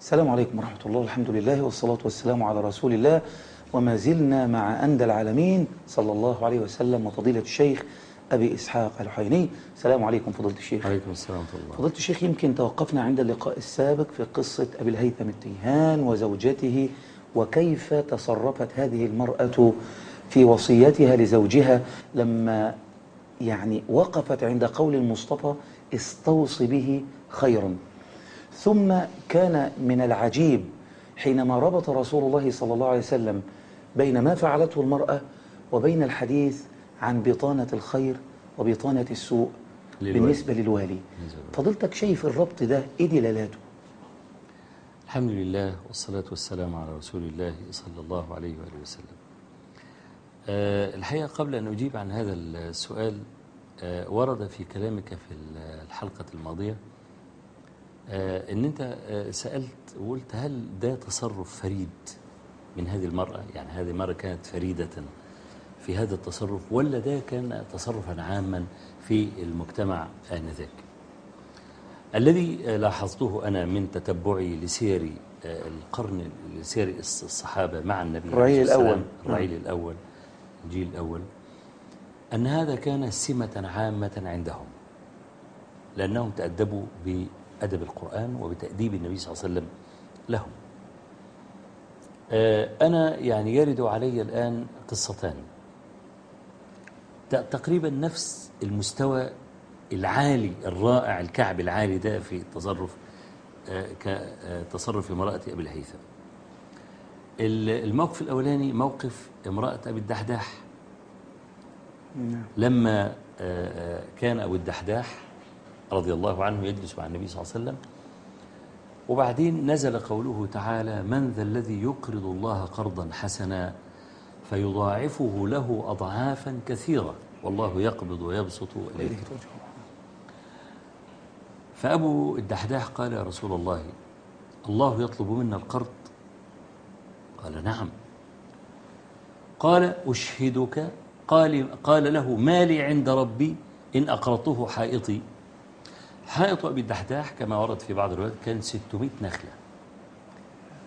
السلام عليكم ورحمة الله. الحمد لله والصلاة والسلام على رسول الله. وما زلنا مع أندى العالمين صلى الله عليه وسلم وفضيلة الشيخ أبي إسحاق الحيني. السلام عليكم فضيلة الشيخ. عليكم السلام ورحمة الله. فضيلة الشيخ يمكن توقفنا عند اللقاء السابق في قصة أبي الهيثم التيهان وزوجته وكيف تصرفت هذه المرأة في وصيتها لزوجها لما يعني وقفت عند قول المصطفى استوصي به خيرا. ثم كان من العجيب حينما ربط رسول الله صلى الله عليه وسلم بين ما فعلته المرأة وبين الحديث عن بطانة الخير وبطانة السوء للوالي. بالنسبة للوالي. فضلتك شايف الربط ده إيه دلالاته؟ الحمد لله والصلاة والسلام على رسول الله صلى الله عليه وآله وسلم. آه، الحقيقة قبل أن أجيب عن هذا السؤال آه، ورد في كلامك في الحلقة الماضية آه، أن أنت آه، سألت وقلت هل ده تصرف فريد من هذه المرأة؟ يعني هذه المرأة كانت فريدة في هذا التصرف ولا ده كان تصرفا عاما في المجتمع آنذاك؟ الذي لاحظته أنا من تتبعي لسير آه، القرن لسير الص- الصحابة مع النبي الرعيل والسلام، الأول. الرعيل الأول الجيل الأول أن هذا كان سمة عامة عندهم لأنهم تأدبوا بأدب القرآن وبتأديب النبي صلى الله عليه وسلم لهم. آه، أنا يعني يرد علي الآن قصتان. تقريبا نفس المستوى العالي الرائع الكعب العالي ده في التصرف آه، كتصرف امرأة أبي الهيثم. ال- الموقف الأولاني موقف امرأة أبي الدحداح. لما آه، آه، كان أبو الدحداح رضي الله عنه يجلس مع النبي صلى الله عليه وسلم. وبعدين نزل قوله تعالى من ذا الذي يقرض الله قرضا حسنا فيضاعفه له أضعافا كثيرة. والله يقبض ويبسط إليه فأبو الدحداح قال يا رسول الله الله يطلب منا القرض؟ قال نعم. قال أشهدك. قال, قال له ما لي عند ربي إن أقرضته حائطي. حائط أبي الدحداح كما ورد في بعض الروايات كان 600 نخلة.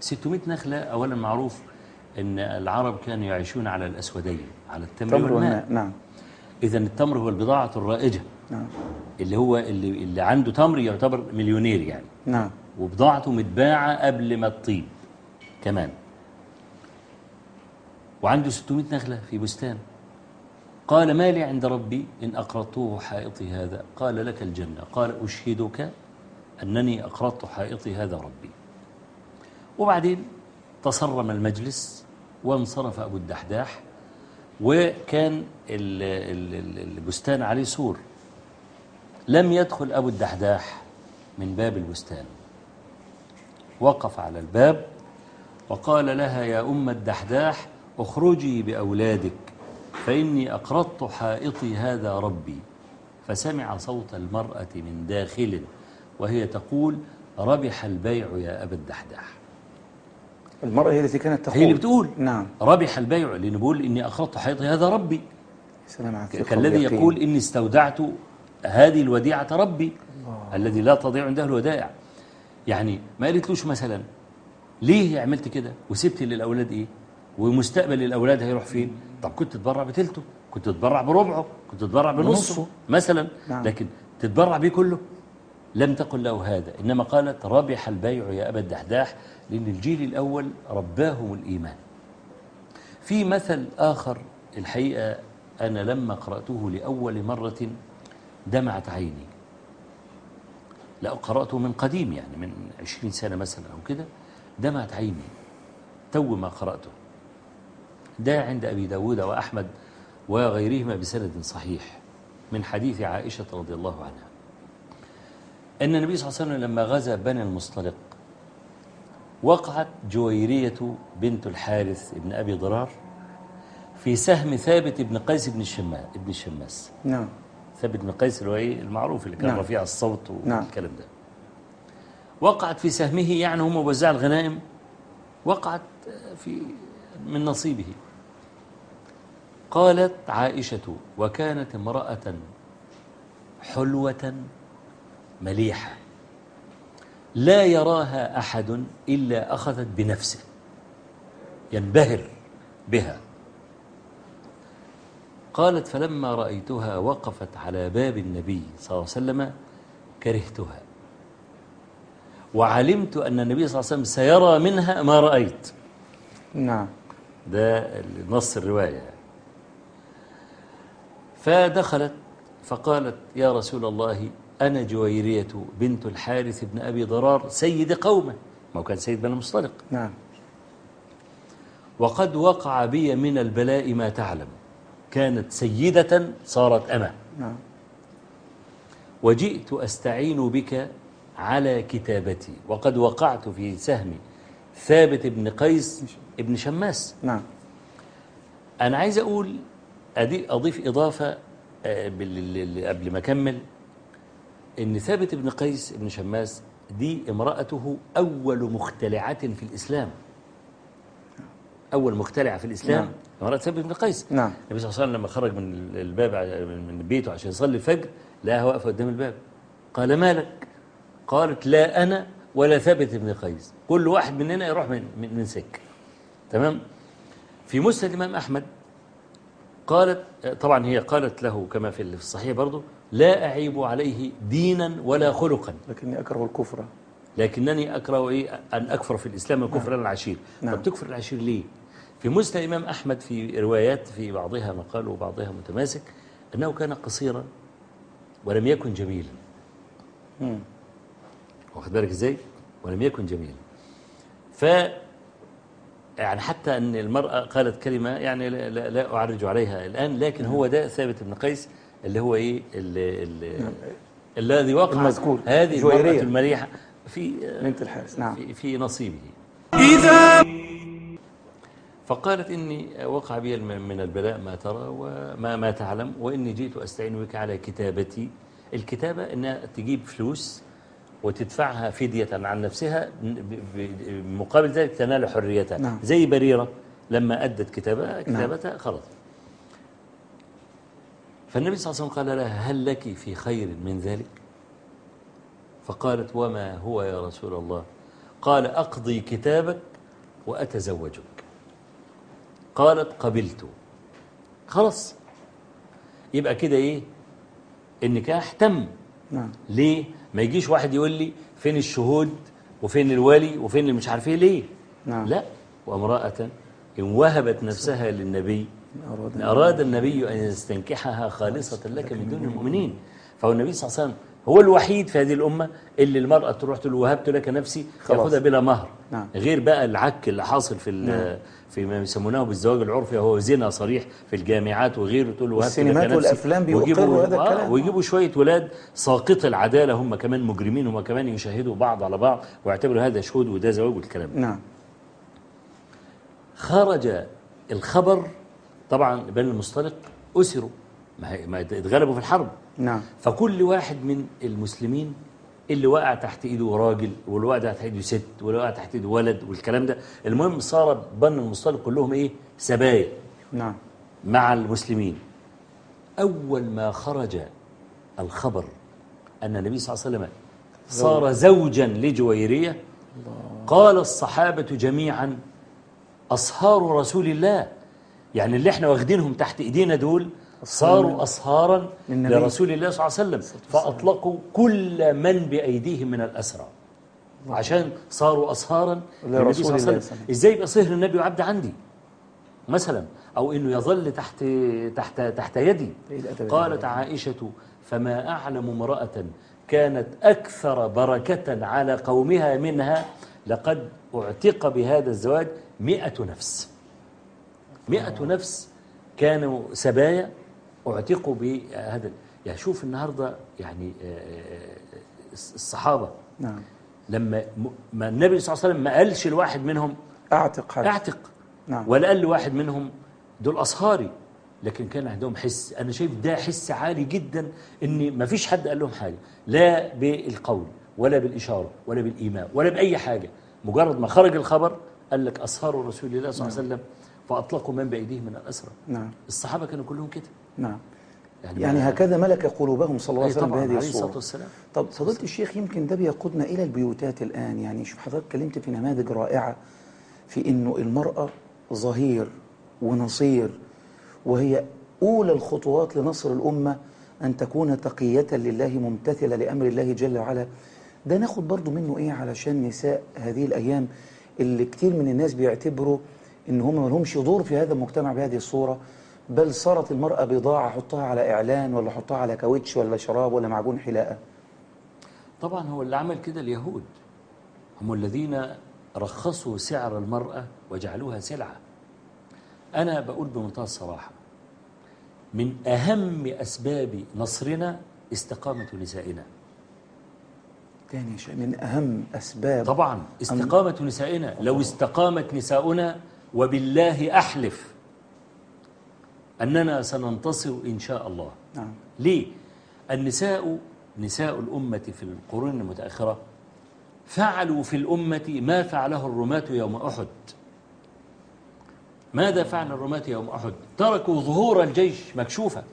600 نخلة أولا معروف أن العرب كانوا يعيشون على الأسودين على التمر تمر والماء. والماء نعم. إذا التمر هو البضاعة الرائجة. نعم. اللي هو اللي, اللي عنده تمر يعتبر مليونير يعني. نعم. وبضاعته متباعة قبل ما تطيب كمان. وعنده 600 نخلة في بستان. قال ما لي عند ربي إن أقرضته حائطي هذا. قال لك الجنة. قال أشهدك أنني أقرضت حائطي هذا ربي. وبعدين تصرم المجلس وانصرف أبو الدحداح وكان ال- ال- ال- البستان عليه سور. لم يدخل أبو الدحداح من باب البستان. وقف على الباب وقال لها يا أم الدحداح اخرجي بأولادك. فإني أقرضت حائطي هذا ربي. فسمع صوت المرأة من داخل وهي تقول ربح البيع يا أبا الدحداح. المرأة هي التي كانت تقول. هي اللي بتقول. نعم. ربح البيع لأن بقول إني أقرضت حائطي هذا ربي. سلام كالذي. يقول إني استودعت هذه الوديعة ربي الذي لا تضيع عنده الودائع. يعني ما قالتلوش مثلا ليه عملت كده؟ وسبت للأولاد إيه؟ ومستقبل الأولاد هيروح فين؟ طب كنت تتبرع بتلته كنت تتبرع بربعه كنت تتبرع بنصه بنصه. مثلا. نعم. لكن تتبرع بيه كله؟ لم تقل له هذا. إنما قالت ربح البيع يا أبا الدحداح لأن الجيل الأول رباهم الإيمان. في مثل آخر الحقيقة أنا لما قرأته لأول مرة دمعت عيني. لا قرأته من قديم يعني من عشرين سنة مثلا أو كده دمعت عيني. تو ما قرأته. ده عند أبي داود وأحمد وغيرهما بسند صحيح من حديث عائشة رضي الله عنها. أن النبي صلى الله عليه وسلم لما غزا بني المصطلق وقعت جويرية بنت الحارث ابن أبي ضرار في سهم ثابت بن قيس بن الشماس ابن الشماس. نعم. ثابت بن قيس اللي هو إيه؟ المعروف اللي كان نعم. رفيع الصوت نعم. والكلام ده. وقعت في سهمه يعني هم موزع الغنائم. وقعت في من نصيبه. قالت عائشة وكانت امرأة حلوة مليحة لا يراها أحد إلا أخذت بنفسه ينبهر بها. قالت فلما رأيتها وقفت على باب النبي صلى الله عليه وسلم كرهتها وعلمت أن النبي صلى الله عليه وسلم سيرى منها ما رأيت. نعم. ده نص الرواية. فدخلت فقالت يا رسول الله أنا جويرية بنت الحارث بن أبي ضرار سيد قومه. ما هو كان سيد بن المصطلق. نعم. وقد وقع بي من البلاء ما تعلم. كانت سيدة صارت أما نعم. وجئت أستعين بك على كتابتي. وقد وقعت في سهم ثابت بن قيس ابن شماس. نعم. أنا عايز أقول أدي- أضيف إضافة آه، قبل ما أكمل إن ثابت بن قيس بن شماس دي امرأته أول مختلعة في الإسلام. أول مختلعة في الإسلام نعم. امرأة ثابت بن قيس. نعم. النبي صلى الله عليه وسلم لما خرج من الباب من بيته عشان يصلي الفجر لقاها واقفة قدام الباب. قال ما لك؟ قالت لا أنا ولا ثابت بن قيس. كل واحد مننا يروح من من, من سكة. تمام؟ في مسند الإمام أحمد قالت طبعا هي قالت له كما في الصحيح برضه لا أعيب عليه دينا ولا خلقا. لكني أكره الكفر. لكنني أكره إيه؟ أن أكفر في الإسلام وكفر العشير. نعم. طب تكفر العشير ليه؟ في مسند الإمام أحمد في روايات في بعضها مقال وبعضها متماسك أنه كان قصيرا ولم يكن جميلا. واخد بالك إزاي؟ ولم يكن جميلا ف يعني حتى أن المرأة قالت كلمة يعني لا, لا, لا أعرج عليها الآن لكن هو ده ثابت بن قيس اللي هو إيه؟ اللي اللي الذي وقع المذكور. هذه جويرية. المراه المليحه في بنت الحارس نعم. في, في نصيبه. إذا فقالت إني وقع بي من البلاء ما ترى وما ما تعلم وإني جئت أستعين بك على كتابتي. الكتابة إنها تجيب فلوس وتدفعها فدية عن نفسها مقابل ذلك تنال حريتها. نعم. زي بريرة لما أدت كتابها كتابتها خلاص فالنبي صلى الله عليه وسلم قال لها هل لك في خير من ذلك؟ فقالت وما هو يا رسول الله؟ قال أقضي كتابك وأتزوجك. قالت قبلت. خلاص. يبقى كده إيه؟ النكاح تم. نعم. ليه؟ ما يجيش واحد يقول لي فين الشهود وفين الولي وفين اللي مش عارف إيه ليه؟ نعم. لا. وامرأة إن وهبت نفسها للنبي أراد النبي أن يستنكحها خالصة لك من دون المؤمنين. فهو النبي صلى الله عليه وسلم هو الوحيد في هذه الأمة اللي المرأة تروح تقول وهبت لك نفسي خلاص. ياخذها بلا مهر نعم. غير بقى العك اللي حاصل في نعم. في ما يسمونه بالزواج العرفي هو زنا صريح في الجامعات وغيره تقول وهبت لك نفسي. والأفلام بيقروا ويجيبوا- هذا آه، الكلام. ويجيبوا شوية ولاد ساقط العدالة هم كمان مجرمين هم كمان يشاهدوا بعض على بعض ويعتبروا هذا شهود وده زواج والكلام. نعم خرج الخبر طبعا بني المصطلق أسروا ما هي- ما اتغلبوا في الحرب. نعم. فكل واحد من المسلمين اللي وقع تحت إيده راجل واللي وقع تحت إيده ست واللي وقع تحت إيده ولد والكلام ده المهم صار بني المصطلق كلهم إيه؟ سبايا نعم. مع المسلمين. أول ما خرج الخبر أن النبي صلى الله عليه وسلم صار زوجا لجويرية قال الصحابة جميعا أصهار رسول الله. يعني اللي إحنا واخدينهم تحت إيدينا دول صاروا أصهارا. لرسول الله صلى الله عليه وسلم. فأطلقوا كل من بأيديهم من الأسرى. عشان صاروا أصهارا للنبي صلى الله عليه وسلم. إزاي يبقى صهر النبي وعبد عندي؟ مثلا. أو أنه يظل تحت تحت تحت يدي. إيه قالت؟ عائشة فما أعلم امرأة كانت أكثر بركة على قومها منها لقد اعتق بهذا الزواج مئة نفس. مئة نفس كانوا سبايا. اعتقوا بهذا يعني شوف النهاردة يعني آه، آه، الصحابة. نعم. لما ما النبي صلى الله عليه وسلم ما قالش الواحد منهم أعتق حد أعتق. نعم. ولا قال لواحد منهم دول أصهاري لكن كان عندهم حس. أنا شايف ده حس عالي جدا إن ما فيش حد قال لهم حاجة. لا بالقول ولا بالإشارة ولا بالإيماء ولا بأي حاجة. مجرد ما خرج الخبر قال لك أصهار رسول الله صلى الله عليه وسلم فأطلقوا من بأيديهم من الأسرى. نعم. الصحابة كانوا كلهم كده. نعم. يعني هكذا ملك قلوبهم صلى الله عليه أي وسلم بهذه الصورة. والسلام. طب فضيلة الشيخ يمكن ده بيقودنا إلى البيوتات الآن. يعني شوف حضرتك اتكلمت في نماذج رائعة في إنه المرأة ظهير ونصير وهي أولى الخطوات لنصر الأمة أن تكون تقية لله ممتثلة لأمر الله جل وعلا. ده ناخد برضو منه إيه؟ علشان نساء هذه الأيام اللي كتير من الناس بيعتبروا إن هم ما لهمش دور في هذا المجتمع بهذه الصورة. بل صارت المرأة بضاعة حطها على إعلان ولا حطها على كاوتش ولا شراب ولا معجون حلاقة. طبعا هو اللي عمل كده اليهود. هم الذين رخصوا سعر المرأة وجعلوها سلعة. أنا بقول بمنتهى الصراحة من أهم أسباب نصرنا استقامة نسائنا. تاني شيء من أهم أسباب طبعا استقامة نسائنا. لو استقامت نساؤنا وبالله أحلف. أننا سننتصر إن شاء الله. نعم. ليه؟ النساء نساء الأمة في القرون المتأخرة فعلوا في الأمة ما فعله الرماة يوم أحد. ماذا فعل الرماة يوم أحد؟ تركوا ظهور الجيش مكشوفة.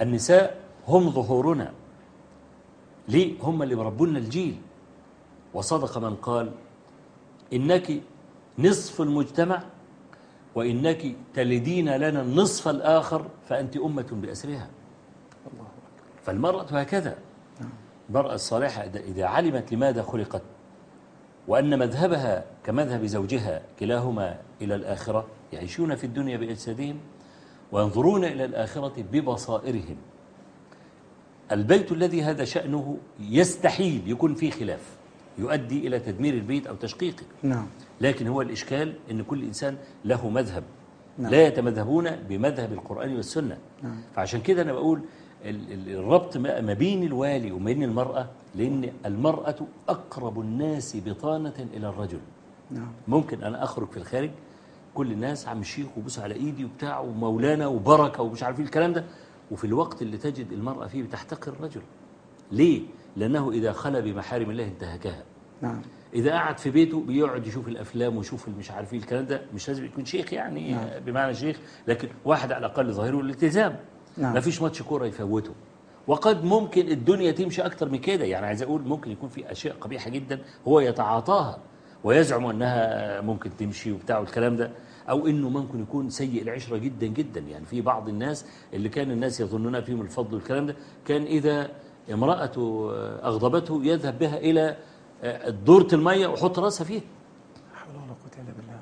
النساء هم ظهورنا. ليه؟ هم اللي مربونا الجيل. وصدق من قال إنك نصف المجتمع وإنك تلدين لنا النصف الآخر فأنت أمة بأسرها. فالمرأة هكذا. المرأة الصالحة إذا- علمت لماذا خلقت وأن مذهبها كمذهب زوجها كلاهما إلى الآخرة يعيشون في الدنيا بأجسادهم وينظرون إلى الآخرة ببصائرهم. البيت الذي هذا شأنه يستحيل يكون فيه خلاف. يؤدي إلى تدمير البيت أو تشقيقه. نعم. لكن هو الإشكال أن كل إنسان له مذهب. نعم. لا يتمذهبون بمذهب القرآن والسنة. نعم. فعشان كده أنا بقول ال- ال- الربط ما بين الوالي وما بين المرأة لأن المرأة أقرب الناس بطانة إلى الرجل. نعم. ممكن أنا أخرج في الخارج كل الناس عم الشيخ وبوس على إيدي وبتاع ومولانا وبركة ومش عارف إيه الكلام ده. وفي الوقت اللي تجد المرأة فيه بتحتقر الرجل. ليه؟ لأنه إذا خلى بمحارم الله انتهكها. نعم. إذا قعد في بيته بيقعد يشوف الأفلام ويشوف مش عارف إيه الكلام ده مش لازم يكون شيخ يعني نعم. بمعنى شيخ لكن واحد على الأقل ظاهره الالتزام نعم. ما فيش ماتش كورة يفوته. وقد ممكن الدنيا تمشي أكتر من كده. يعني عايز أقول ممكن يكون في أشياء قبيحة جدا هو يتعاطاها ويزعم أنها ممكن تمشي وبتاع والكلام ده أو إنه ممكن يكون سيء العشرة جدا جدا. يعني في بعض الناس اللي كان الناس يظنون فيهم الفضل والكلام ده كان إذا امرأته أغضبته يذهب بها إلى دورة المية ويحط رأسها فيها.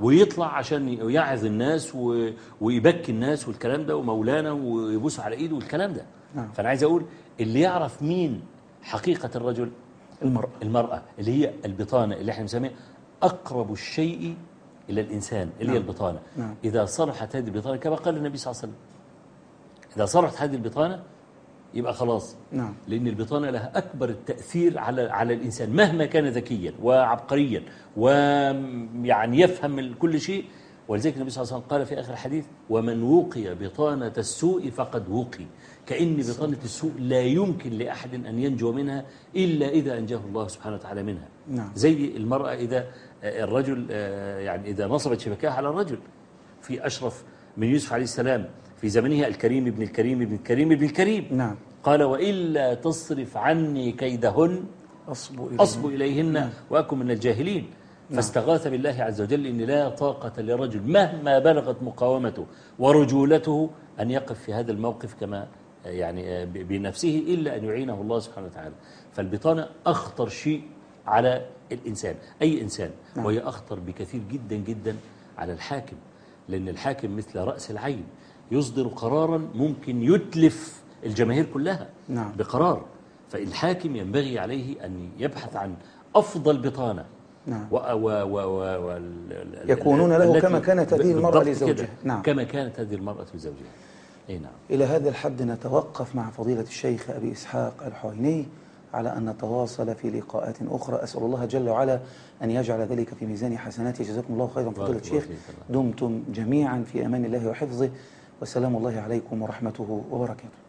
ويطلع عشان يعظ الناس و- ويبكي الناس والكلام ده ومولانا ويبوس على إيده والكلام ده. نعم. فأنا عايز أقول اللي يعرف مين حقيقة الرجل؟ المرأة. المرأة اللي هي البطانة اللي إحنا بنسميها أقرب الشيء إلى الإنسان اللي هي نعم. البطانة. نعم. إذا صلحت هذه البطانة كما قال النبي صلى الله عليه وسلم. إذا صلحت هذه البطانة يبقى خلاص. نعم. لأن البطانة لها أكبر التأثير على على الإنسان مهما كان ذكيا وعبقريا ويعني يفهم كل شيء. ولذلك النبي صلى الله عليه وسلم قال في آخر الحديث ومن وقي بطانة السوء فقد وقي. كأن بطانة السوء لا يمكن لأحد أن ينجو منها إلا إذا أنجاه الله سبحانه وتعالى منها. نعم. زي المرأة إذا الرجل يعني إذا نصبت شبكها على الرجل. في أشرف من يوسف عليه السلام في زمنه الكريم ابن الكريم ابن الكريم ابن الكريم. نعم. قال وإلا تصرف عني كيدهن أصبو إليه أصب إليهن وأكن من الجاهلين. فاستغاث بالله عز وجل إن لا طاقة لرجل مهما بلغت مقاومته ورجولته أن يقف في هذا الموقف كما يعني ب- بنفسه إلا أن يعينه الله سبحانه وتعالى. فالبطانة أخطر شيء على الإنسان أي إنسان. نعم. وهي أخطر بكثير جدا جدا على الحاكم لأن الحاكم مثل رأس العين يصدر قرارا ممكن يتلف الجماهير كلها نعم. بقرار فالحاكم ينبغي عليه أن يبحث عن أفضل بطانة نعم. و و و و يكونون له كما كانت هذه المرأة لزوجها. نعم. كما كانت هذه المرأة لزوجها أي نعم إلى هذا الحد نتوقف مع فضيلة الشيخ أبي إسحاق الحويني على أن نتواصل في لقاءات أخرى أسأل الله جل وعلا أن يجعل ذلك في ميزان حسناته جزاكم الله خيرا فضيلة الشيخ. دمتم جميعا في أمان الله وحفظه وسلام الله عليكم ورحمته وبركاته